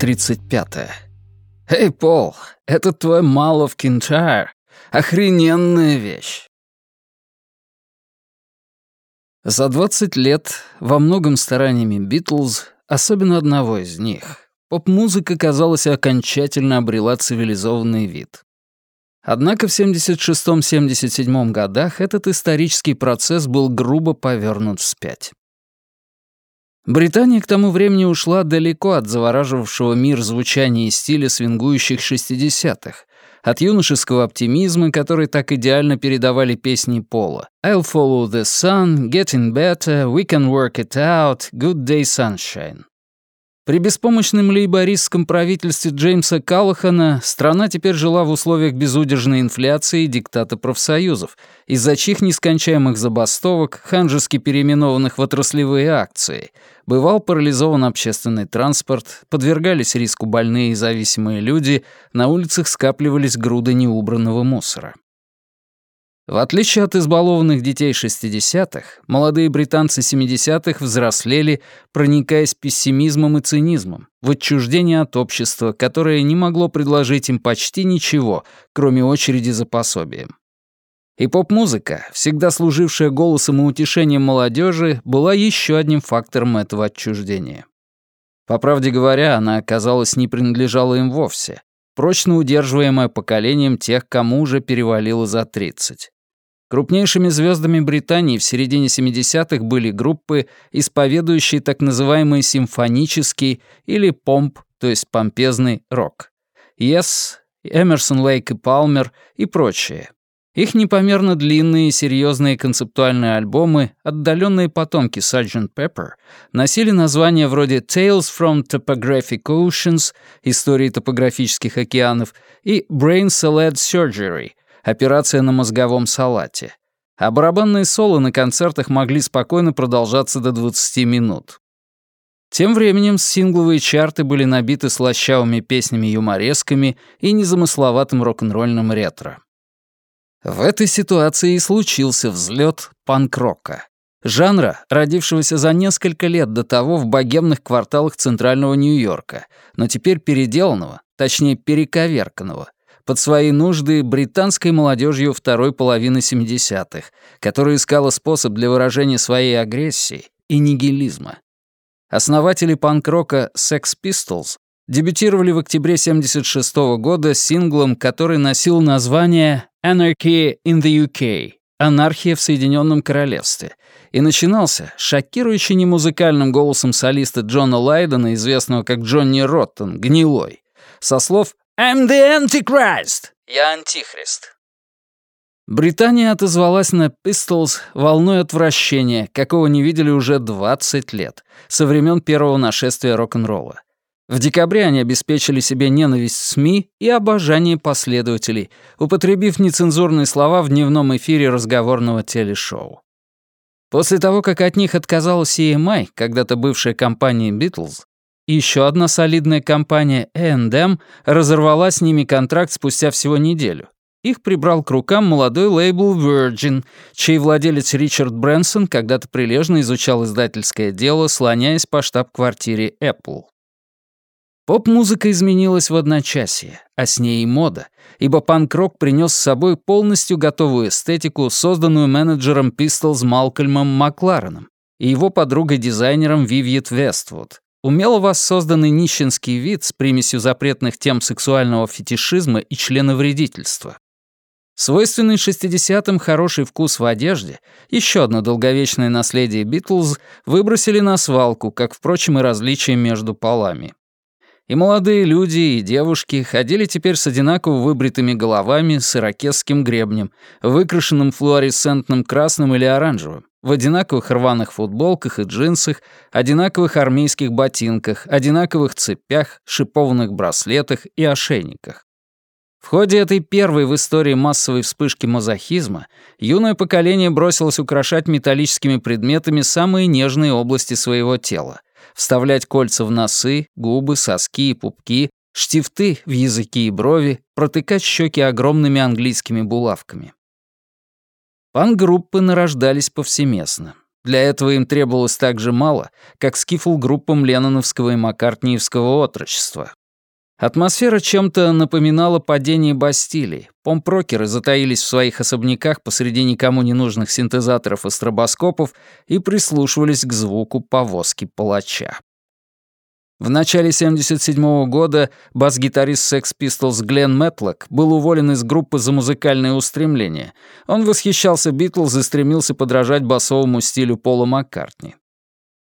Глава 35. «Эй, Пол, это твой of Kintyre. Охрененная вещь!» За 20 лет, во многом стараниями Битлз, особенно одного из них, поп-музыка, казалось, окончательно обрела цивилизованный вид. Однако в 76-77 годах этот исторический процесс был грубо повернут вспять. Британия к тому времени ушла далеко от завораживавшего мир звучания и стиля свингующих 60-х, от юношеского оптимизма, который так идеально передавали песни Пола. «I'll follow the sun», «Getting better», «We can work it out», «Good day sunshine». При беспомощном лейбористском правительстве Джеймса Каллахана страна теперь жила в условиях безудержной инфляции и диктата профсоюзов, из-за чьих нескончаемых забастовок, ханжески переименованных в отраслевые акции, бывал парализован общественный транспорт, подвергались риску больные и зависимые люди, на улицах скапливались груды неубранного мусора. В отличие от избалованных детей 60-х, молодые британцы 70-х взрослели, проникаясь пессимизмом и цинизмом, в отчуждение от общества, которое не могло предложить им почти ничего, кроме очереди за пособием. И поп-музыка, всегда служившая голосом и утешением молодежи, была еще одним фактором этого отчуждения. По правде говоря, она, казалось, не принадлежала им вовсе, прочно удерживаемая поколением тех, кому уже перевалило за 30. Крупнейшими звездами Британии в середине 70-х были группы, исповедующие так называемый симфонический или помп, то есть помпезный рок. Yes, Эмерсон, Лейк и Палмер и прочие. Их непомерно длинные и серьезные концептуальные альбомы, отдаленные потомки Sgt. Pepper, носили названия вроде Tales from Topographic Oceans, истории топографических океанов, и Brain Salad Surgery, операция на мозговом салате. А барабанные соло на концертах могли спокойно продолжаться до 20 минут. Тем временем сингловые чарты были набиты слащавыми песнями-юморесками и незамысловатым рок-н-ролльным ретро. В этой ситуации и случился взлет панк-рока. Жанра, родившегося за несколько лет до того в богемных кварталах центрального Нью-Йорка, но теперь переделанного, точнее перековерканного, под свои нужды британской молодежью второй половины 70-х, которая искала способ для выражения своей агрессии и нигилизма. Основатели панк-рока Sex Pistols дебютировали в октябре 76 -го года синглом, который носил название «Anarchy in the UK» — «Анархия в Соединенном Королевстве», и начинался шокирующий немузыкальным голосом солиста Джона Лайдена, известного как Джонни Роттон, гнилой, со слов «I'm the Antichrist!» «Я Антихрист». Британия отозвалась на Pistols волной отвращения, какого не видели уже 20 лет, со времен первого нашествия рок-н-ролла. В декабре они обеспечили себе ненависть СМИ и обожание последователей, употребив нецензурные слова в дневном эфире разговорного телешоу. После того, как от них отказалась EMI, когда-то бывшая компания Beatles, еще одна солидная компания A&M разорвала с ними контракт спустя всего неделю. Их прибрал к рукам молодой лейбл Virgin, чей владелец Ричард Брэнсон когда-то прилежно изучал издательское дело, слоняясь по штаб-квартире Apple. Поп-музыка изменилась в одночасье, а с ней и мода, ибо панк-рок принес с собой полностью готовую эстетику, созданную менеджером Pistols Малкольмом Маклареном и его подругой-дизайнером Вивьет Вествуд, Умело воссозданный нищенский вид с примесью запретных тем сексуального фетишизма и членовредительства. Свойственный 60-м хороший вкус в одежде, еще одно долговечное наследие Битлз, выбросили на свалку, как, впрочем, и различия между полами. И молодые люди, и девушки ходили теперь с одинаково выбритыми головами с ирокесским гребнем, выкрашенным флуоресцентным красным или оранжевым, в одинаковых рваных футболках и джинсах, одинаковых армейских ботинках, одинаковых цепях, шипованных браслетах и ошейниках. В ходе этой первой в истории массовой вспышки мазохизма юное поколение бросилось украшать металлическими предметами самые нежные области своего тела — вставлять кольца в носы, губы, соски и пупки, штифты в языки и брови, протыкать щеки огромными английскими булавками. Пан-группы нарождались повсеместно. Для этого им требовалось так же мало, как скифл группам Ленноновского и Маккартниевского отрочества. Атмосфера чем-то напоминала падение Бастилии. Помпрокеры затаились в своих особняках посреди никому не нужных синтезаторов и стробоскопов и прислушивались к звуку повозки палача. В начале 77 -го года бас-гитарист Sex Pistols Глен Мэтлок был уволен из группы за музыкальное устремление. Он восхищался Битлз и стремился подражать басовому стилю Пола Маккартни.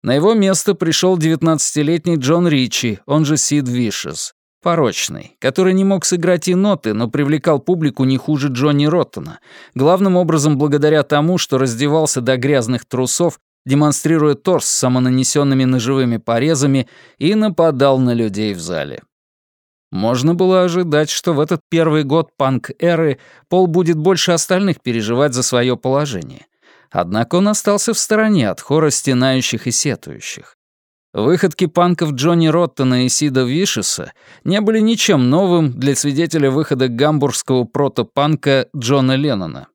На его место пришел 19-летний Джон Ричи, он же Сид Вишес, порочный, который не мог сыграть и ноты, но привлекал публику не хуже Джонни Роттона, главным образом благодаря тому, что раздевался до грязных трусов демонстрируя торс с самонанесенными ножевыми порезами и нападал на людей в зале. Можно было ожидать, что в этот первый год панк-эры Пол будет больше остальных переживать за свое положение. Однако он остался в стороне от хора стенающих и сетующих. Выходки панков Джонни Роттона и Сида Вишеса не были ничем новым для свидетеля выхода гамбургского протопанка Джона Леннона.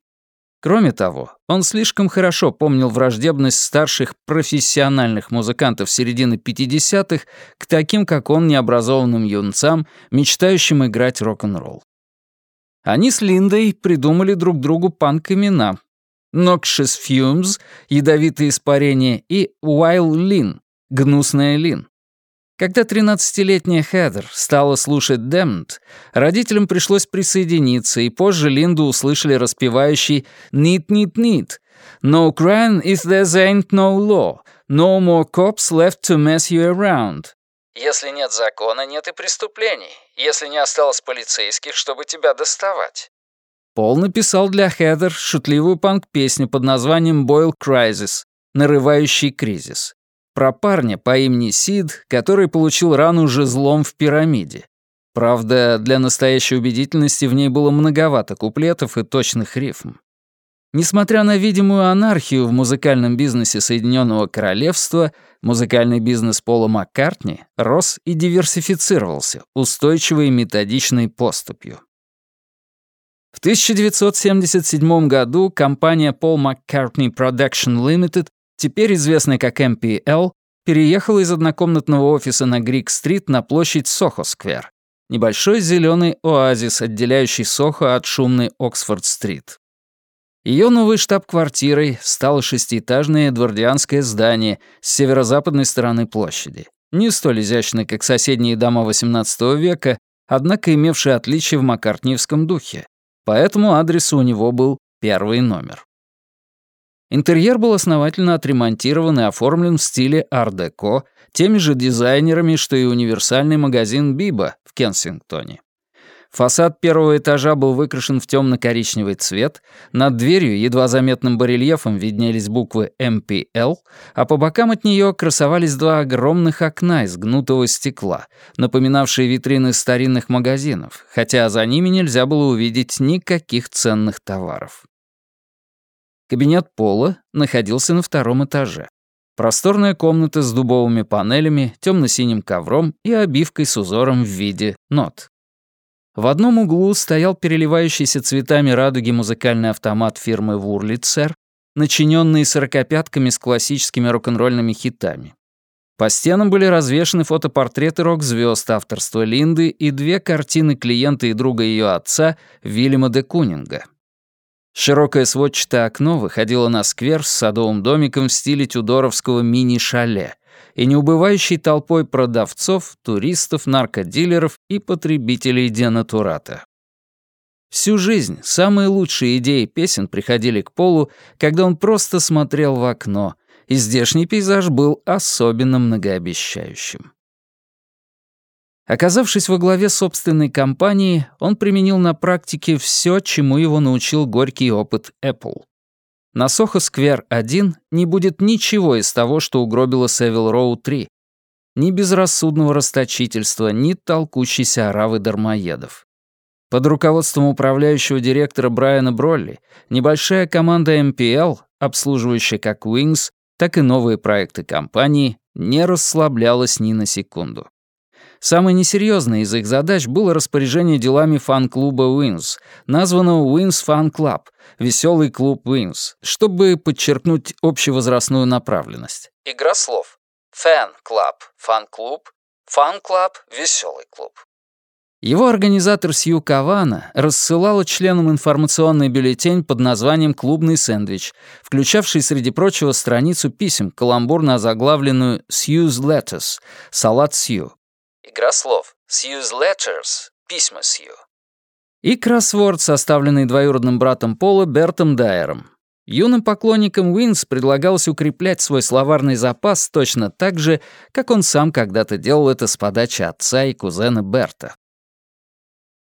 Кроме того, он слишком хорошо помнил враждебность старших профессиональных музыкантов середины 50-х к таким, как он, необразованным юнцам, мечтающим играть рок-н-ролл. Они с Линдой придумали друг другу панк-имена. Noxious Fumes — ядовитые испарения, и Wild Lin — гнусная Лин. Когда 13-летняя Хедер стала слушать Damned, родителям пришлось присоединиться, и позже Линду услышали распевающий «Need, need, need», «No crime if there ain't no law», «No more cops left to mess you around». «Если нет закона, нет и преступлений. Если не осталось полицейских, чтобы тебя доставать». Пол написал для Хедер шутливую панк-песню под названием «Boil Crisis» — «Нарывающий кризис» про парня по имени Сид, который получил рану жезлом в пирамиде. Правда, для настоящей убедительности в ней было многовато куплетов и точных рифм. Несмотря на видимую анархию в музыкальном бизнесе Соединенного Королевства, музыкальный бизнес Пола Маккартни рос и диверсифицировался устойчивой и методичной поступью. В 1977 году компания Paul McCartney Production Limited теперь известный как MPL, переехала из однокомнатного офиса на Грик-стрит на площадь Сохо-сквер, небольшой зеленый оазис, отделяющий Сохо от шумной Оксфорд-стрит. Ее новой штаб-квартирой стало шестиэтажное эдвардианское здание с северо-западной стороны площади. Не столь изящное, как соседние дома XVIII века, однако имевшее отличие в маккартниевском духе. По этому адресу у него был первый номер. Интерьер был основательно отремонтирован и оформлен в стиле ар-деко теми же дизайнерами, что и универсальный магазин «Биба» в Кенсингтоне. Фасад первого этажа был выкрашен в темно-коричневый цвет, над дверью едва заметным барельефом виднелись буквы «МПЛ», а по бокам от нее красовались два огромных окна из гнутого стекла, напоминавшие витрины старинных магазинов, хотя за ними нельзя было увидеть никаких ценных товаров. Кабинет Пола находился на втором этаже. Просторная комната с дубовыми панелями, темно-синим ковром и обивкой с узором в виде нот. В одном углу стоял переливающийся цветами радуги музыкальный автомат фирмы «Вурлицер», начиненный сорокопятками с классическими рок-н-ролльными хитами. По стенам были развешаны фотопортреты рок-звезд авторства Линды и две картины клиента и друга ее отца Вильяма де Кунинга. Широкое сводчатое окно выходило на сквер с садовым домиком в стиле тюдоровского мини-шале и неубывающей толпой продавцов, туристов, наркодилеров и потребителей денатурата. Всю жизнь самые лучшие идеи песен приходили к Полу, когда он просто смотрел в окно, и здешний пейзаж был особенно многообещающим. Оказавшись во главе собственной компании, он применил на практике все, чему его научил горький опыт Apple. На Сохо Сквер 1 не будет ничего из того, что угробило Севил Роу 3. Ни безрассудного расточительства, ни толкущейся оравы дармоедов. Под руководством управляющего директора Брайана Бролли небольшая команда MPL, обслуживающая как Wings, так и новые проекты компании, не расслаблялась ни на секунду. Самой несерьезной из их задач было распоряжение делами фан-клуба Wings, названного Wings Fun Club, веселый клуб Wings, чтобы подчеркнуть общевозрастную направленность. Игра слов. Fan club, фан-клуб, fun club, веселый клуб. Его организатор Сью Кавана рассылала членам информационный бюллетень под названием «Клубный сэндвич», включавший, среди прочего, страницу писем, каламбурно озаглавленную «Sue's Lettuce» — «Салат Сью». Игра слов «Sue's Letters» — «Письма Сью». И кроссворд, составленный двоюродным братом Пола Бертом Дайером. Юным поклонникам Wings предлагалось укреплять свой словарный запас точно так же, как он сам когда-то делал это с подачи отца и кузена Берта.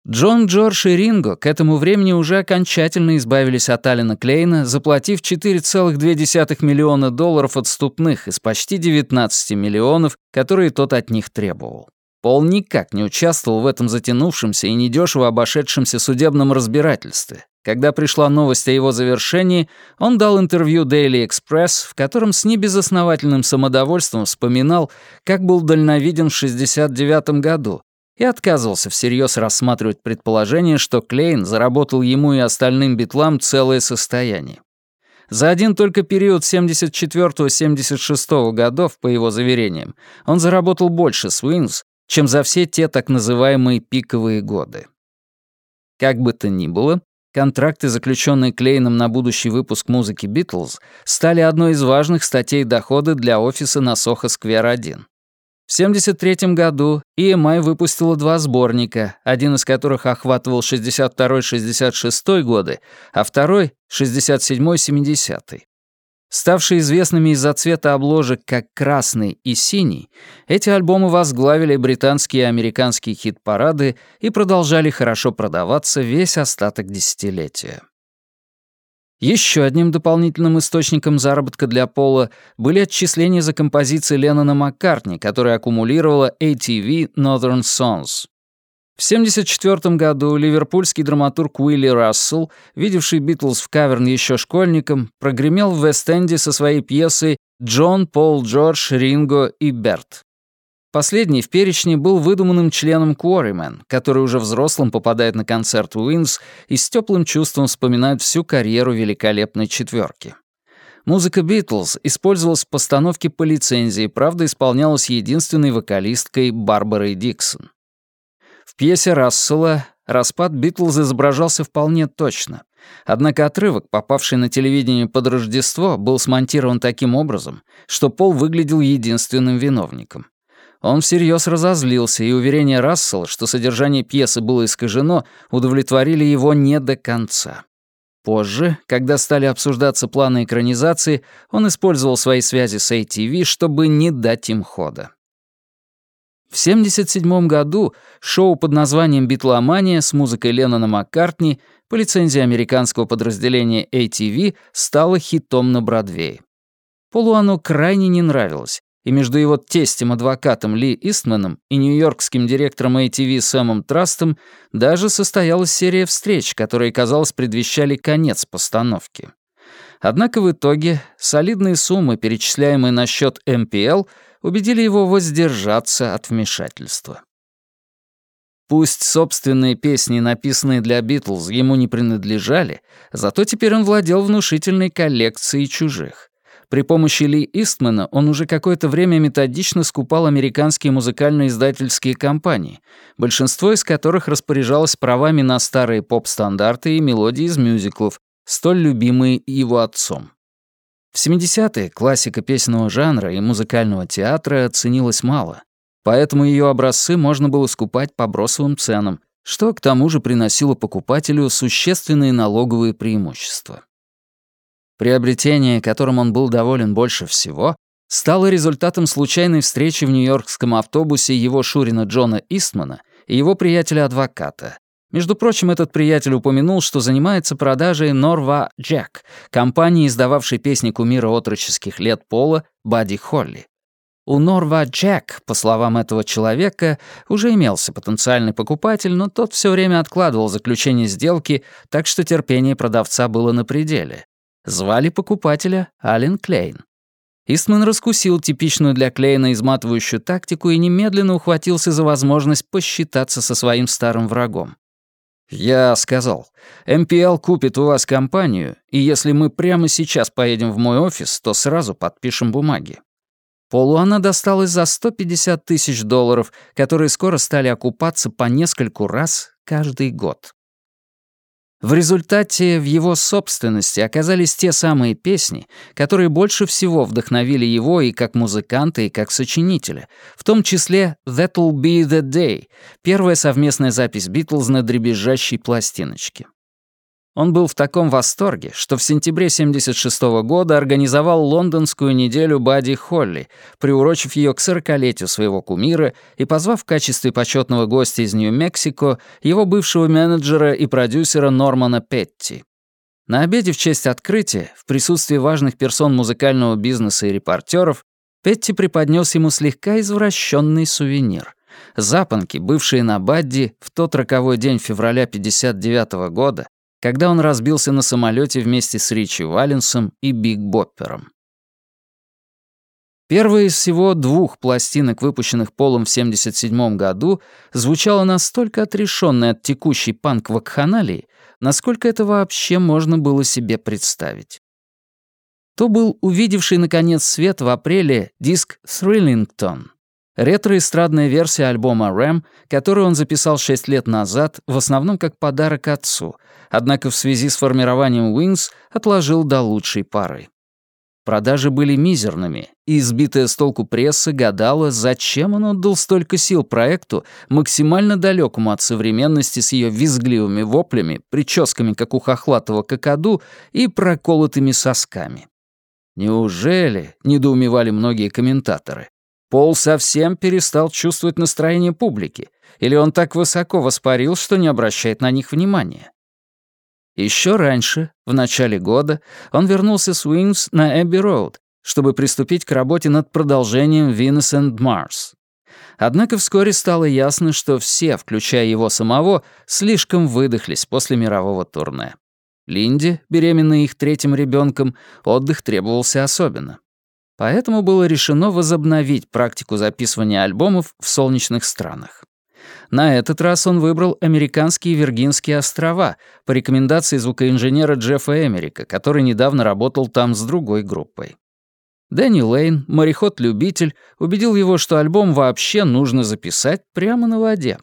Джон, Джордж и Ринго к этому времени уже окончательно избавились от Алина Клейна, заплатив 4,2 миллиона долларов отступных из почти 19 миллионов, которые тот от них требовал. Пол никак не участвовал в этом затянувшемся и недешево обошедшемся судебном разбирательстве. Когда пришла новость о его завершении, он дал интервью Daily Express, в котором с небезосновательным самодовольством вспоминал, как был дальновиден в 69 году, и отказывался всерьез рассматривать предположение, что Клейн заработал ему и остальным битлам целое состояние. За один только период 74-76 годов, по его заверениям, он заработал больше Свинс, чем за все те так называемые пиковые годы. Как бы то ни было, контракты, заключенные Клейном на будущий выпуск музыки «Битлз», стали одной из важных статей дохода для офиса на Сохо-сквер-1. В 1973 году EMI выпустила два сборника, один из которых охватывал 62-66 годы, а второй — 67-70. Ставшие известными из-за цвета обложек как «Красный» и «Синий», эти альбомы возглавили британские и американские хит-парады и продолжали хорошо продаваться весь остаток десятилетия. Еще одним дополнительным источником заработка для Пола были отчисления за композиции Леннона Маккартни, которая аккумулировала ATV Northern Songs. В 1974 году ливерпульский драматург Уилли Рассел, видевший Битлз в Cavern еще школьником, прогремел в Вест-Энде со своей пьесой «Джон, Пол, Джордж, Ринго и Берт». Последний в перечне был выдуманным членом Quarrymen, который уже взрослым попадает на концерт Wings и с теплым чувством вспоминает всю карьеру великолепной четверки. Музыка Битлз использовалась в постановке по лицензии, правда, исполнялась единственной вокалисткой Барбарой Диксон. В пьесе Рассела распад Битлз изображался вполне точно. Однако отрывок, попавший на телевидение под Рождество, был смонтирован таким образом, что Пол выглядел единственным виновником. Он всерьез разозлился, и уверения Рассела, что содержание пьесы было искажено, удовлетворили его не до конца. Позже, когда стали обсуждаться планы экранизации, он использовал свои связи с ATV, чтобы не дать им хода. В 1977 году шоу под названием «Битломания» с музыкой Леннона Маккартни по лицензии американского подразделения ATV стало хитом на Бродвее. Полу оно крайне не нравилось, и между его тестем-адвокатом Ли Истманом и нью-йоркским директором ATV Сэмом Трастом даже состоялась серия встреч, которые, казалось, предвещали конец постановки. Однако в итоге солидные суммы, перечисляемые на счет МПЛ, убедили его воздержаться от вмешательства. Пусть собственные песни, написанные для Битлз, ему не принадлежали, зато теперь он владел внушительной коллекцией чужих. При помощи Ли Истмана он уже какое-то время методично скупал американские музыкально-издательские компании, большинство из которых распоряжалось правами на старые поп-стандарты и мелодии из мюзиклов, столь любимые его отцом. В 70-е классика песенного жанра и музыкального театра ценилась мало, поэтому ее образцы можно было скупать по бросовым ценам, что к тому же приносило покупателю существенные налоговые преимущества. Приобретение, которым он был доволен больше всего, стало результатом случайной встречи в нью-йоркском автобусе его Шурина Джона Истмана и его приятеля-адвоката. Между прочим, этот приятель упомянул, что занимается продажей Норва Джек, компании, издававшей песни кумира отроческих лет Пола Бадди Холли. У Норва Джек, по словам этого человека, уже имелся потенциальный покупатель, но тот все время откладывал заключение сделки, так что терпение продавца было на пределе. Звали покупателя Ален Клейн. Истман раскусил типичную для Клейна изматывающую тактику и немедленно ухватился за возможность посчитаться со своим старым врагом. «Я сказал, МПЛ купит у вас компанию, и если мы прямо сейчас поедем в мой офис, то сразу подпишем бумаги». Полу она досталась за 150 тысяч долларов, которые скоро стали окупаться по нескольку раз каждый год. В результате в его собственности оказались те самые песни, которые больше всего вдохновили его и как музыканта, и как сочинителя, в том числе «That'll be the day», первая совместная запись Битлз на дребезжащей пластиночке. Он был в таком восторге, что в сентябре 76 -го года организовал лондонскую неделю Бадди Холли, приурочив ее к сорокалетию своего кумира и позвав в качестве почетного гостя из Нью-Мексико его бывшего менеджера и продюсера Нормана Петти. На обеде в честь открытия, в присутствии важных персон музыкального бизнеса и репортеров, Петти преподнес ему слегка извращенный сувенир. Запонки, бывшие на Бадди в тот роковой день февраля 59 -го года, когда он разбился на самолете вместе с Ричи Валенсом и Биг Боппером. Первая из всего двух пластинок, выпущенных Полом в 1977 году, звучала настолько отрешённой от текущей панк-вакханалии, насколько это вообще можно было себе представить. То был увидевший, наконец, свет в апреле диск «Thrillington», ретро-эстрадная версия альбома «Рэм», который он записал шесть лет назад, в основном как подарок отцу, однако в связи с формированием Wings отложил до лучшей пары. Продажи были мизерными, и избитая с толку пресса гадала, зачем он отдал столько сил проекту, максимально далекому от современности с ее визгливыми воплями, прическами, как у хохлатого какаду, и проколотыми сосками. Неужели, недоумевали многие комментаторы, Пол совсем перестал чувствовать настроение публики, или он так высоко воспарил, что не обращает на них внимания. Еще раньше, в начале года, он вернулся с Wings на Эбби-Роуд, чтобы приступить к работе над продолжением «Venus and Mars». Однако вскоре стало ясно, что все, включая его самого, слишком выдохлись после мирового турне. Линде, беременной их третьим ребенком, отдых требовался особенно. Поэтому было решено возобновить практику записывания альбомов в солнечных странах. На этот раз он выбрал американские Виргинские острова по рекомендации звукоинженера Джеффа Эмерика, который недавно работал там с другой группой. Дэнни Лейн, мореход-любитель, убедил его, что альбом вообще нужно записать прямо на воде.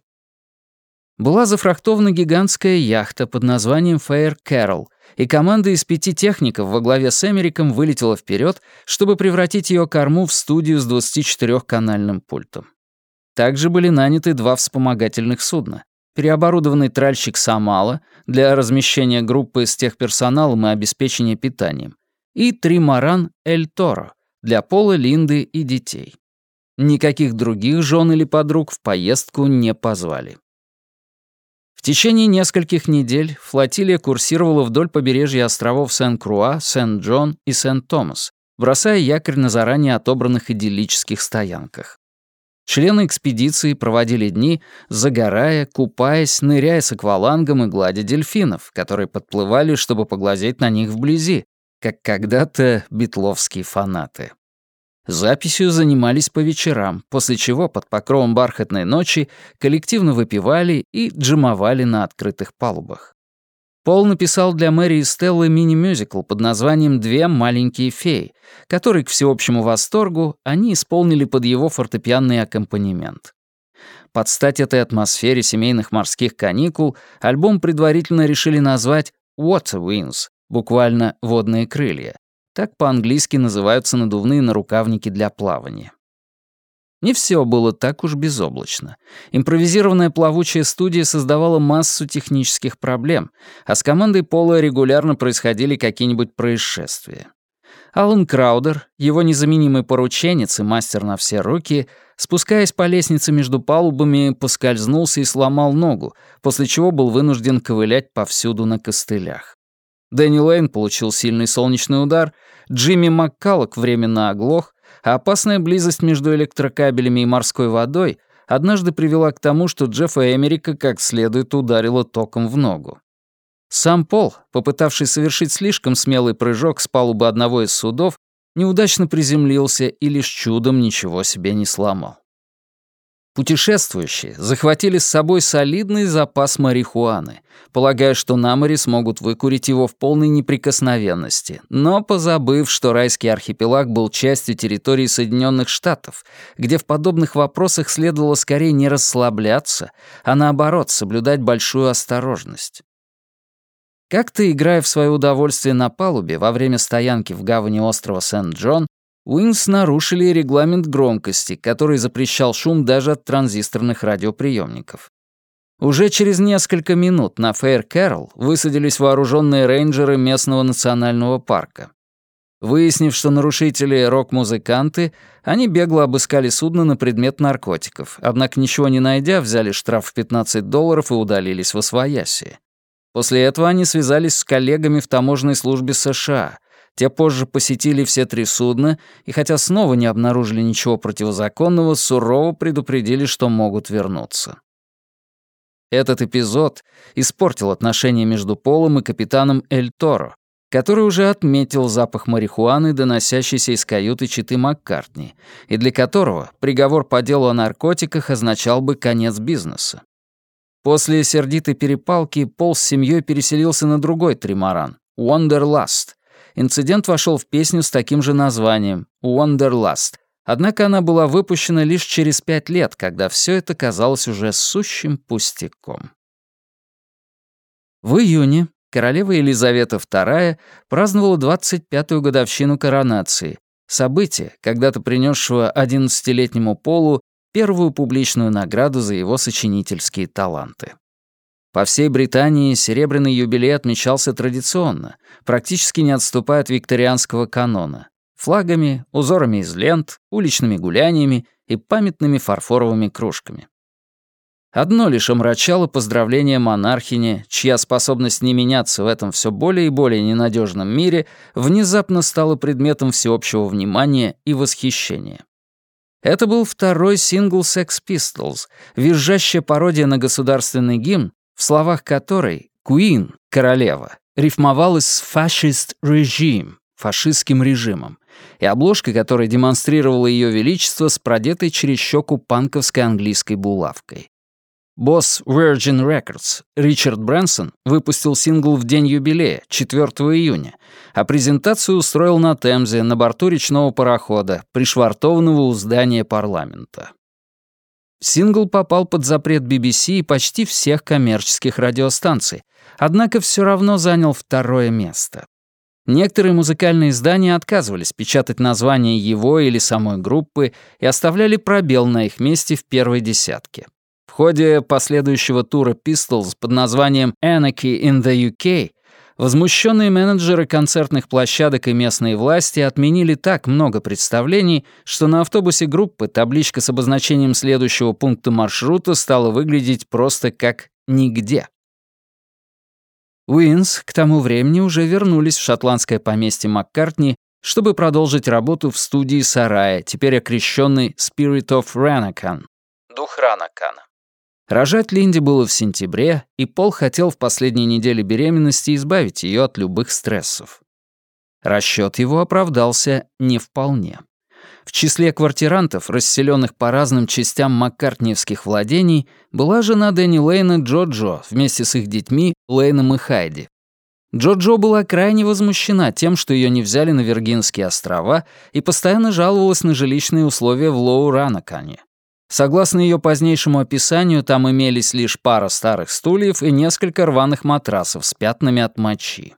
Была зафрахтована гигантская яхта под названием Fair Carol, и команда из пяти техников во главе с Эмериком вылетела вперед, чтобы превратить ее корму в студию с 24-канальным пультом. Также были наняты два вспомогательных судна. Переоборудованный тральщик «Самала» для размещения группы с техперсоналом и обеспечения питанием, и тримаран «Эль Торо» для Пола, Линды и детей. Никаких других жен или подруг в поездку не позвали. В течение нескольких недель флотилия курсировала вдоль побережья островов Сен-Круа, Сен-Джон и Сен-Томас, бросая якорь на заранее отобранных идиллических стоянках. Члены экспедиции проводили дни, загорая, купаясь, ныряя с аквалангом и гладя дельфинов, которые подплывали, чтобы поглазеть на них вблизи, как когда-то битловские фанаты. Записью занимались по вечерам, после чего под покровом бархатной ночи коллективно выпивали и джимовали на открытых палубах. Пол написал для Мэри и Стеллы мини-мюзикл под названием «Две маленькие феи», который, к всеобщему восторгу, они исполнили под его фортепианный аккомпанемент. Под стать этой атмосфере семейных морских каникул альбом предварительно решили назвать «Water Wings», буквально «водные крылья», так по-английски называются надувные нарукавники для плавания. Не все было так уж безоблачно. Импровизированная плавучая студия создавала массу технических проблем, а с командой Пола регулярно происходили какие-нибудь происшествия. Алан Краудер, его незаменимый порученец и мастер на все руки, спускаясь по лестнице между палубами, поскользнулся и сломал ногу, после чего был вынужден ковылять повсюду на костылях. Дэнни Лейн получил сильный солнечный удар, Джимми Маккаллок временно оглох, а опасная близость между электрокабелями и морской водой однажды привела к тому, что Джеффа Эмерика как следует ударило током в ногу. Сам Пол, попытавший совершить слишком смелый прыжок с палубы одного из судов, неудачно приземлился и лишь чудом ничего себе не сломал. Путешествующие захватили с собой солидный запас марихуаны, полагая, что на море смогут выкурить его в полной неприкосновенности, но позабыв, что райский архипелаг был частью территории Соединенных Штатов, где в подобных вопросах следовало скорее не расслабляться, а наоборот соблюдать большую осторожность. Как-то, играя в свое удовольствие на палубе во время стоянки в гавани острова Сент-Джон, Wings нарушили регламент громкости, который запрещал шум даже от транзисторных радиоприемников. Уже через несколько минут на Fair Carol высадились вооруженные рейнджеры местного национального парка. Выяснив, что нарушители — рок-музыканты, они бегло обыскали судно на предмет наркотиков, однако ничего не найдя, взяли штраф в 15 долларов и удалились восвояси. После этого они связались с коллегами в таможенной службе США, те позже посетили все три судна и, хотя снова не обнаружили ничего противозаконного, сурово предупредили, что могут вернуться. Этот эпизод испортил отношения между Полом и капитаном Эль Торо, который уже отметил запах марихуаны, доносящийся из каюты Читы Маккартни, и для которого приговор по делу о наркотиках означал бы конец бизнеса. После сердитой перепалки Пол с семьей переселился на другой тримаран — Wanderlust, инцидент вошел в песню с таким же названием «Wanderlust», однако она была выпущена лишь через пять лет, когда все это казалось уже сущим пустяком. В июне королева Елизавета II праздновала 25-ю годовщину коронации, событие, когда-то принесшего 11-летнему Полу первую публичную награду за его сочинительские таланты. По всей Британии серебряный юбилей отмечался традиционно, практически не отступая от викторианского канона. Флагами, узорами из лент, уличными гуляниями и памятными фарфоровыми кружками. Одно лишь омрачало поздравление монархине, чья способность не меняться в этом все более и более ненадежном мире внезапно стала предметом всеобщего внимания и восхищения. Это был второй сингл Sex Pistols, визжащая пародия на государственный гимн, в словах которой «Queen» — королева, рифмовалась с «fascist regime» — фашистским режимом, и обложка которой демонстрировала ее величество с продетой через щеку панковской английской булавкой. Босс Virgin Records Ричард Брэнсон выпустил сингл в день юбилея, 4 июня, а презентацию устроил на Темзе на борту речного парохода, пришвартованного у здания парламента. Сингл попал под запрет BBC и почти всех коммерческих радиостанций, однако все равно занял второе место. Некоторые музыкальные издания отказывались печатать название его или самой группы и оставляли пробел на их месте в первой десятке. В ходе последующего тура Pistols под названием «Anarchy in the UK» возмущенные менеджеры концертных площадок и местные власти отменили так много представлений, что на автобусе группы табличка с обозначением следующего пункта маршрута стала выглядеть просто как «нигде». Wings к тому времени уже вернулись в шотландское поместье Маккартни, чтобы продолжить работу в студии сарая, теперь окрещенной Spirit of Ranachan — Дух Ранакана. Рожать Линде было в сентябре, и Пол хотел в последние недели беременности избавить ее от любых стрессов. Расчет его оправдался не вполне. В числе квартирантов, расселенных по разным частям маккартниевских владений, была жена Дэнни Лейна Джо-Джо вместе с их детьми Лейном и Хайди. Джо-Джо была крайне возмущена тем, что ее не взяли на Виргинские острова и постоянно жаловалась на жилищные условия в Лоу-Ранакане. Согласно ее позднейшему описанию, там имелись лишь пара старых стульев и несколько рваных матрасов с пятнами от мочи.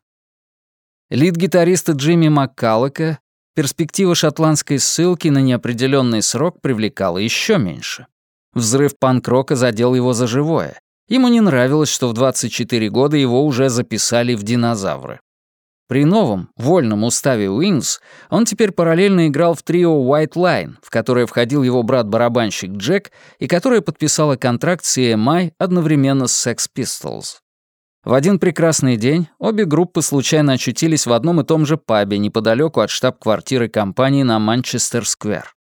Лид-гитариста Джимми Маккаллока перспектива шотландской ссылки на неопределенный срок привлекала еще меньше. Взрыв панк-рока задел его за живое. Ему не нравилось, что в 24 года его уже записали в динозавры. При новом, вольном уставе Wings он теперь параллельно играл в трио White Line, в которое входил его брат-барабанщик Джек и которая подписала контракт с EMI одновременно с Sex Pistols. В один прекрасный день обе группы случайно очутились в одном и том же пабе неподалеку от штаб-квартиры компании на Манчестер-сквер.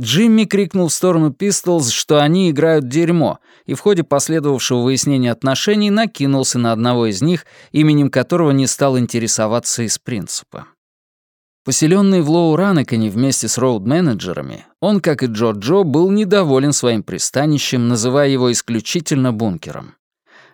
Джимми крикнул в сторону Пистолс, что они играют дерьмо, и в ходе последовавшего выяснения отношений накинулся на одного из них, именем которого не стал интересоваться из принципа. Поселенный в Лоу-Ранаконе вместе с роуд-менеджерами, он, как и Джо-Джо, был недоволен своим пристанищем, называя его исключительно бункером.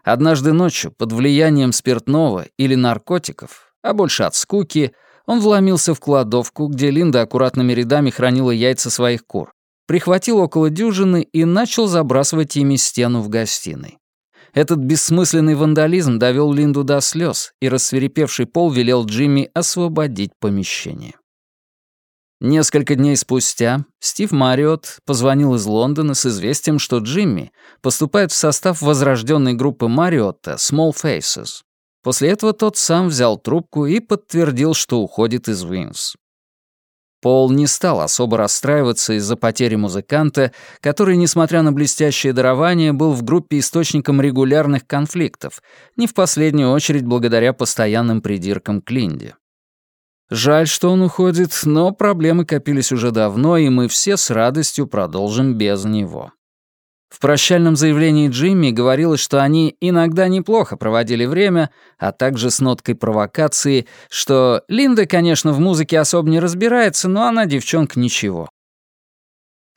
Однажды ночью, под влиянием спиртного или наркотиков, а больше от скуки, он вломился в кладовку, где Линда аккуратными рядами хранила яйца своих кур, прихватил около дюжины и начал забрасывать ими стену в гостиной. Этот бессмысленный вандализм довел Линду до слез, и рассверепевший Пол велел Джимми освободить помещение. Несколько дней спустя Стив Мариот позвонил из Лондона с известием, что Джимми поступает в состав возрожденной группы Мариотта Small Faces. После этого тот сам взял трубку и подтвердил, что уходит из Винс. Пол не стал особо расстраиваться из-за потери музыканта, который, несмотря на блестящее дарование, был в группе источником регулярных конфликтов, не в последнюю очередь благодаря постоянным придиркам к Линде. Жаль, что он уходит, но проблемы копились уже давно, и мы все с радостью продолжим без него. В прощальном заявлении Джимми говорилось, что они иногда неплохо проводили время, а также с ноткой провокации, что Линда, конечно, в музыке особо не разбирается, но она девчонка ничего.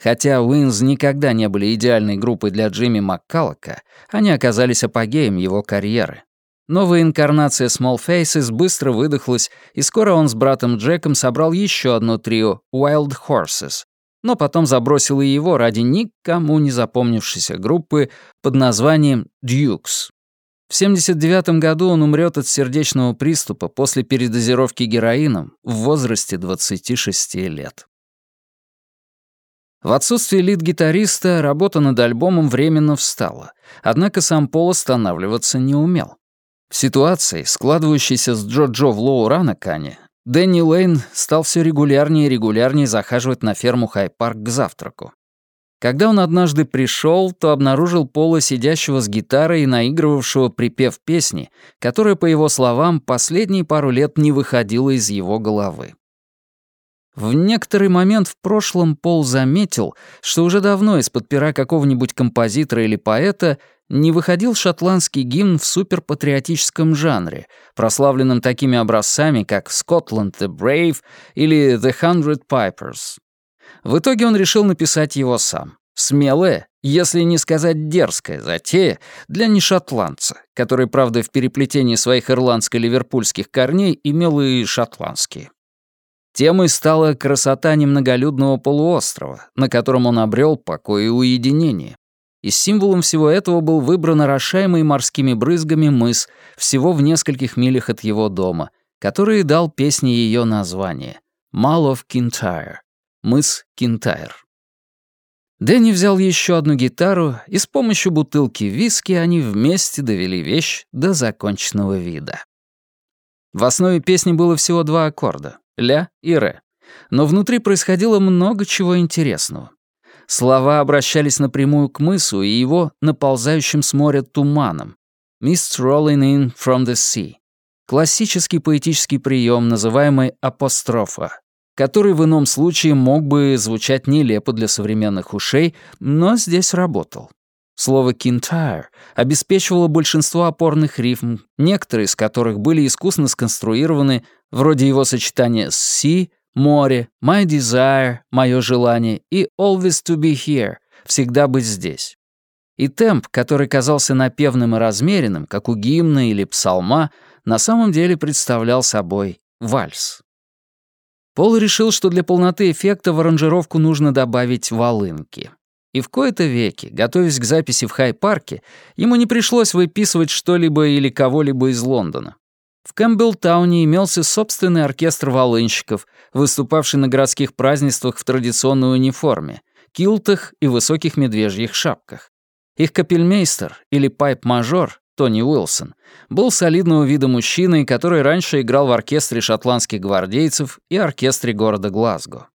Хотя Уинз никогда не были идеальной группой для Джимми Маккаллока, они оказались апогеем его карьеры. Новая инкарнация Small Faces быстро выдохлась, и скоро он с братом Джеком собрал еще одно трио Wild Horses, но потом забросил и его ради никому не запомнившейся группы под названием «Дьюкс». В 79 году он умрет от сердечного приступа после передозировки героином в возрасте 26 лет. В отсутствие лид-гитариста работа над альбомом временно встала, однако сам Пол останавливаться не умел. В ситуации, складывающейся с Джо-Джо в Лоу-Ранакане, Дэнни Лейн стал все регулярнее и регулярнее захаживать на ферму Хай-Парк к завтраку. Когда он однажды пришел, то обнаружил Пола сидящего с гитарой и наигрывавшего припев песни, которая, по его словам, последние пару лет не выходила из его головы. В некоторый момент в прошлом Пол заметил, что уже давно из-под пера какого-нибудь композитора или поэта не выходил шотландский гимн в суперпатриотическом жанре, прославленном такими образцами, как «Scotland the Brave» или «The Hundred Pipers». В итоге он решил написать его сам. Смелая, если не сказать дерзкая затея для нешотландца, который, правда, в переплетении своих ирландско-ливерпульских корней имел и шотландские. Темой стала красота немноголюдного полуострова, на котором он обрел покой и уединение и символом всего этого был выбран орошаемый морскими брызгами мыс всего в нескольких милях от его дома, который дал песне ее название «Mull of Kintyre» — мыс Кинтайр. Дэнни взял еще одну гитару, и с помощью бутылки виски они вместе довели вещь до законченного вида. В основе песни было всего два аккорда — ля и ре. Но внутри происходило много чего интересного. Слова обращались напрямую к мысу и его наползающим с моря туманам. «Mist rolling in from the sea». Классический поэтический прием, называемый апострофа, который в ином случае мог бы звучать нелепо для современных ушей, но здесь работал. Слово «kintyre» обеспечивало большинство опорных рифм, некоторые из которых были искусно сконструированы, вроде его сочетания с «sea», море, my desire, мое желание и always to be here, всегда быть здесь. И темп, который казался напевным и размеренным, как у гимна или псалма, на самом деле представлял собой вальс. Пол решил, что для полноты эффекта в аранжировку нужно добавить волынки. И в кои-то веки, готовясь к записи в Хай-парке, ему не пришлось выписывать что-либо или кого-либо из Лондона. В Кэмпбеллтауне имелся собственный оркестр волынщиков, выступавший на городских празднествах в традиционной униформе, килтах и высоких медвежьих шапках. Их капельмейстер, или пайп-мажор, Тони Уилсон, был солидного вида мужчиной, который раньше играл в оркестре шотландских гвардейцев и оркестре города Глазго.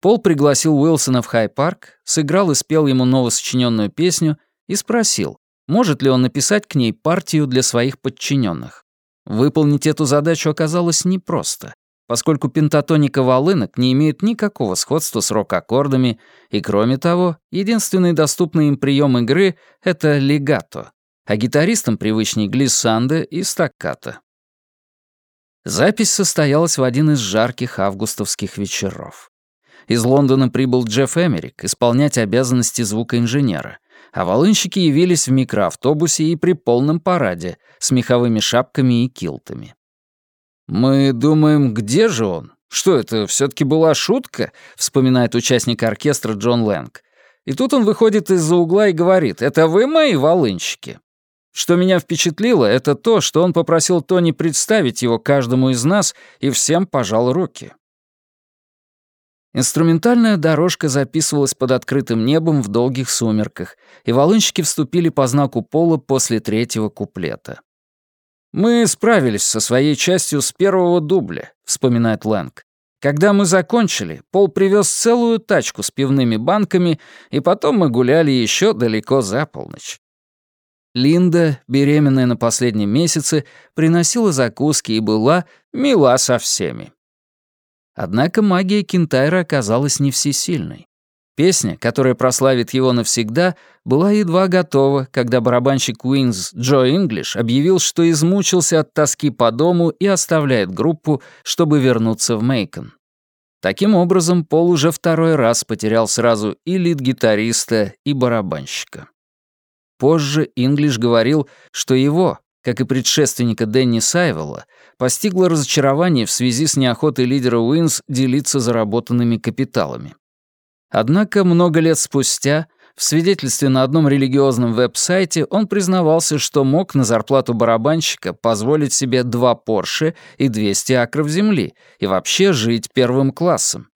Пол пригласил Уилсона в Хай-парк, сыграл и спел ему новосочиненную песню и спросил, может ли он написать к ней партию для своих подчиненных. Выполнить эту задачу оказалось непросто, поскольку пентатоника волынок не имеет никакого сходства с рок-аккордами, и кроме того, единственный доступный им прием игры — это легато, а гитаристам привычней глиссанда и стаккато. Запись состоялась в один из жарких августовских вечеров. Из Лондона прибыл Джефф Эмерик исполнять обязанности звукоинженера, а волынщики явились в микроавтобусе и при полном параде с меховыми шапками и килтами. «Мы думаем, где же он? Что это, все таки была шутка?» — вспоминает участник оркестра Джон Лэнг. И тут он выходит из-за угла и говорит, «Это вы мои волынщики?» Что меня впечатлило, это то, что он попросил Тони представить его каждому из нас и всем пожал руки. Инструментальная дорожка записывалась под открытым небом в долгих сумерках, и волынщики вступили по знаку пола после третьего куплета. «Мы справились со своей частью с первого дубля», — вспоминает Лэнг. Когда мы закончили, Пол привез целую тачку с пивными банками, и потом мы гуляли еще далеко за полночь. Линда, беременная на последнем месяце, приносила закуски и была мила со всеми. Однако магия Кентайра оказалась не всесильной. Песня, которая прославит его навсегда, была едва готова, когда барабанщик Уинз Джо Инглиш объявил, что измучился от тоски по дому и оставляет группу, чтобы вернуться в Мейкон. Таким образом, Пол уже второй раз потерял сразу и лид-гитариста, и барабанщика. Позже Инглиш говорил, что его, как и предшественника Дэнни Сайвелла, постигло разочарование в связи с неохотой лидера Уинз делиться заработанными капиталами. Однако много лет спустя, в свидетельстве на одном религиозном веб-сайте, он признавался, что мог на зарплату барабанщика позволить себе два Порше и 200 акров земли и вообще жить первым классом.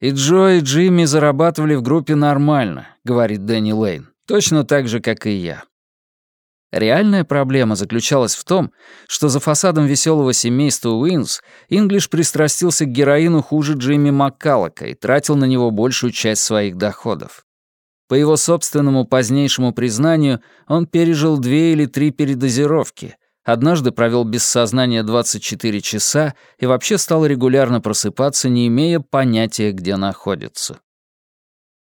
«И Джо, и Джимми зарабатывали в группе нормально», — говорит Дэнни Лейн, «точно так же, как и я. Реальная проблема заключалась в том, что за фасадом веселого семейства Wings Инглиш пристрастился к героину хуже Джимми Маккаллока и тратил на него большую часть своих доходов. По его собственному позднейшему признанию, он пережил две или три передозировки, однажды провел без сознания 24 часа и вообще стал регулярно просыпаться, не имея понятия, где находится.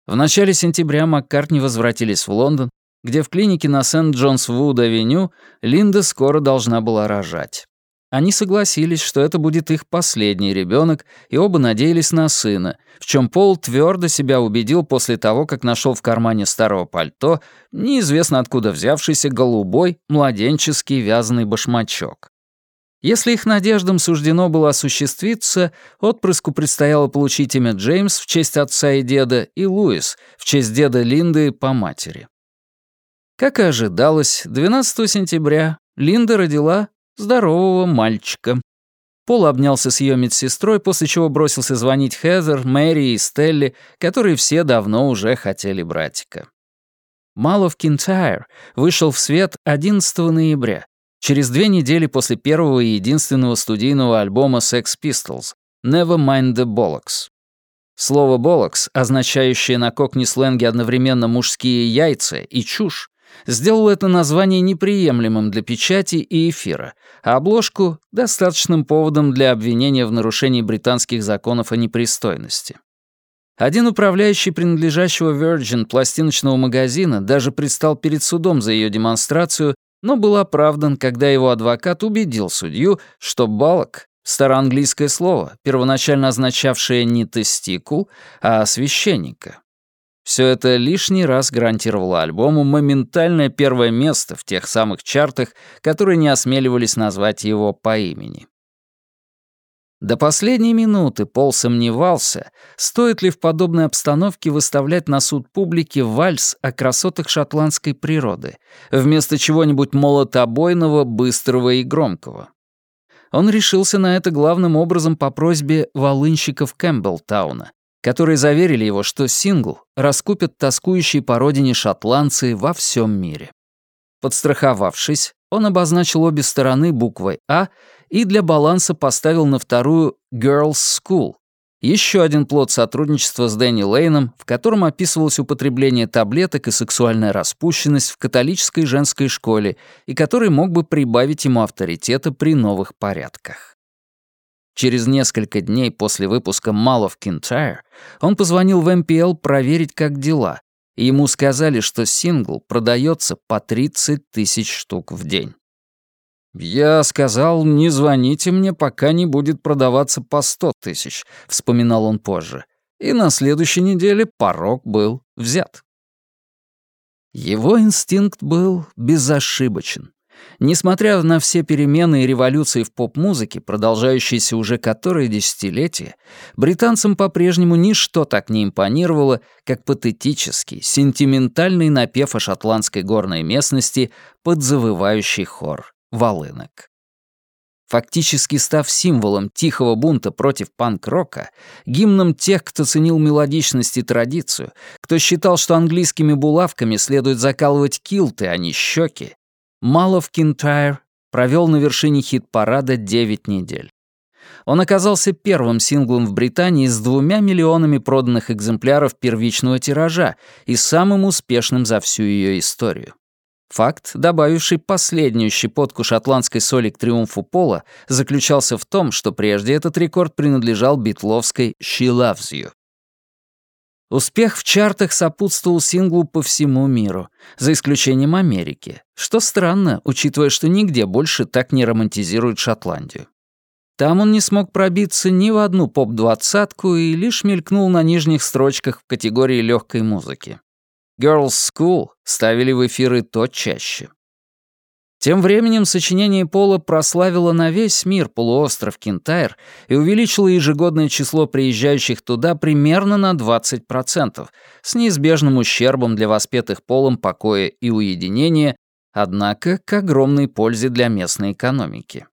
В начале сентября Маккартни возвратились в Лондон, где в клинике на Сент-Джонс-Вуд-авеню Линда скоро должна была рожать. Они согласились, что это будет их последний ребенок, и оба надеялись на сына, в чем Пол твердо себя убедил после того, как нашел в кармане старого пальто неизвестно откуда взявшийся голубой, младенческий вязаный башмачок. Если их надеждам суждено было осуществиться, отпрыску предстояло получить имя Джеймс в честь отца и деда и Луис в честь деда Линды по матери. Как и ожидалось, 12 сентября Линда родила здорового мальчика. Пол обнялся с ее медсестрой, после чего бросился звонить Хезер, Мэри и Стелле, которые все давно уже хотели братика. «Mull of Kintyre» вышел в свет 11 ноября, через две недели после первого и единственного студийного альбома Sex Pistols «Never Mind the Bollocks». Слово «bollocks», означающее на кокни-сленге одновременно мужские яйца и чушь, сделал это название неприемлемым для печати и эфира, а обложку — достаточным поводом для обвинения в нарушении британских законов о непристойности. Один управляющий принадлежащего Virgin пластиночного магазина даже предстал перед судом за ее демонстрацию, но был оправдан, когда его адвокат убедил судью, что балок — староанглийское слово, первоначально означавшее не тестикул, а священника. Все это лишний раз гарантировало альбому моментальное первое место в тех самых чартах, которые не осмеливались назвать его по имени. До последней минуты Пол сомневался, стоит ли в подобной обстановке выставлять на суд публики вальс о красотах шотландской природы, вместо чего-нибудь молотобойного, быстрого и громкого. Он решился на это главным образом по просьбе волынщиков Кэмпбеллтауна, которые заверили его, что сингл раскупят тоскующие по родине шотландцы во всем мире. Подстраховавшись, он обозначил обе стороны буквой «А» и для баланса поставил на вторую «Girls School», еще один плод сотрудничества с Дэнни Лейном, в котором описывалось употребление таблеток и сексуальная распущенность в католической женской школе и который мог бы прибавить ему авторитета при новых порядках. Через несколько дней после выпуска «Мало в Kintyre» он позвонил в МПЛ проверить, как дела, и ему сказали, что сингл продается по 30 тысяч штук в день. «Я сказал, не звоните мне, пока не будет продаваться по сто тысяч», — вспоминал он позже. И на следующей неделе порог был взят. Его инстинкт был безошибочен. Несмотря на все перемены и революции в поп-музыке, продолжающиеся уже которые десятилетия, британцам по-прежнему ничто так не импонировало, как патетический, сентиментальный напев о шотландской горной местности под завывающий хор волынок. Фактически став символом тихого бунта против панк-рока, гимном тех, кто ценил мелодичность и традицию, кто считал, что английскими булавками следует закалывать килты, а не щеки, Mull of Kintyre провел на вершине хит-парада 9 недель. Он оказался первым синглом в Британии с двумя миллионами проданных экземпляров первичного тиража и самым успешным за всю ее историю. Факт, добавивший последнюю щепотку шотландской соли к триумфу Пола, заключался в том, что прежде этот рекорд принадлежал битловской «She Loves You». Успех в чартах сопутствовал синглу по всему миру, за исключением Америки, что странно, учитывая, что нигде больше так не романтизируют Шотландию. Там он не смог пробиться ни в одну поп-двадцатку и лишь мелькнул на нижних строчках в категории легкой музыки. Girls School ставили в эфиры то чаще. Тем временем сочинение Пола прославило на весь мир полуостров Кентайр и увеличило ежегодное число приезжающих туда примерно на 20%, с неизбежным ущербом для воспетых Полом покоя и уединения, однако к огромной пользе для местной экономики.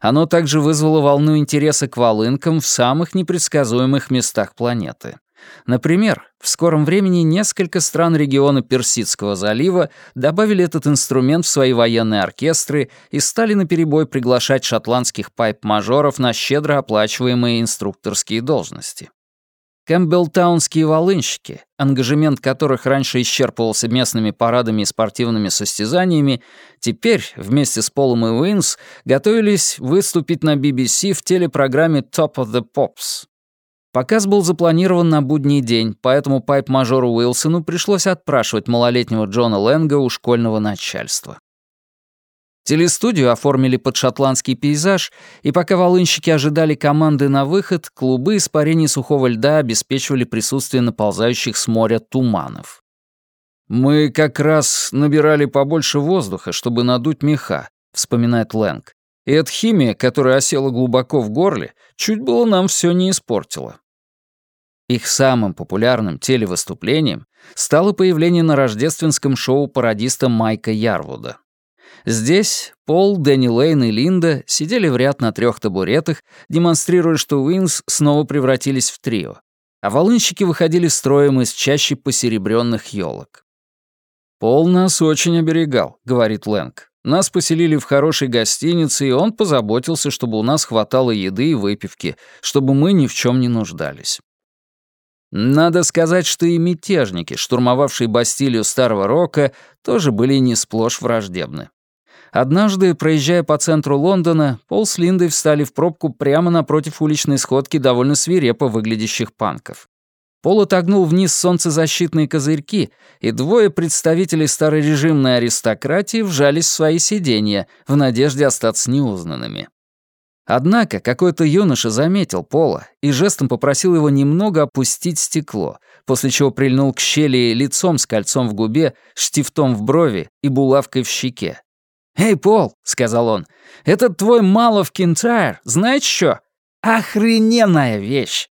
Оно также вызвало волну интереса к волынкам в самых непредсказуемых местах планеты. Например, в скором времени несколько стран региона Персидского залива добавили этот инструмент в свои военные оркестры и стали наперебой приглашать шотландских пайп-мажоров на щедро оплачиваемые инструкторские должности. Кэмпбеллтаунские волынщики, ангажемент которых раньше исчерпывался местными парадами и спортивными состязаниями, теперь, вместе с Полом и Wings, готовились выступить на BBC в телепрограмме «Top of the Pops». Показ был запланирован на будний день, поэтому пайп-мажору Уилсону пришлось отпрашивать малолетнего Джона Лэнга у школьного начальства. Телестудию оформили под шотландский пейзаж, и пока волынщики ожидали команды на выход, клубы испарений сухого льда обеспечивали присутствие наползающих с моря туманов. «Мы как раз набирали побольше воздуха, чтобы надуть меха», — вспоминает Лэнг. И эта химия, которая осела глубоко в горле, чуть было нам все не испортила. Их самым популярным телевыступлением стало появление на рождественском шоу пародиста Майка Ярвуда. Здесь Пол, Дэнни Лейн и Линда сидели в ряд на трех табуретах, демонстрируя, что Wings снова превратились в трио, а волынщики выходили строем из чаще посеребренных елок. «Пол нас очень оберегал», — говорит Лэнг. Нас поселили в хорошей гостинице, и он позаботился, чтобы у нас хватало еды и выпивки, чтобы мы ни в чем не нуждались. Надо сказать, что и мятежники, штурмовавшие Бастилию Старого Рока, тоже были не сплошь враждебны. Однажды, проезжая по центру Лондона, Пол с Линдой встали в пробку прямо напротив уличной сходки довольно свирепо выглядящих панков. Пол отогнул вниз солнцезащитные козырьки, и двое представителей старорежимной аристократии вжались в свои сиденья в надежде остаться неузнанными. Однако какой-то юноша заметил Пола и жестом попросил его немного опустить стекло, после чего прильнул к щели лицом с кольцом в губе, штифтом в брови и булавкой в щеке. «Эй, Пол», — сказал он, — «этот твой Mull of Kintyre, знаешь что? Охрененная вещь!»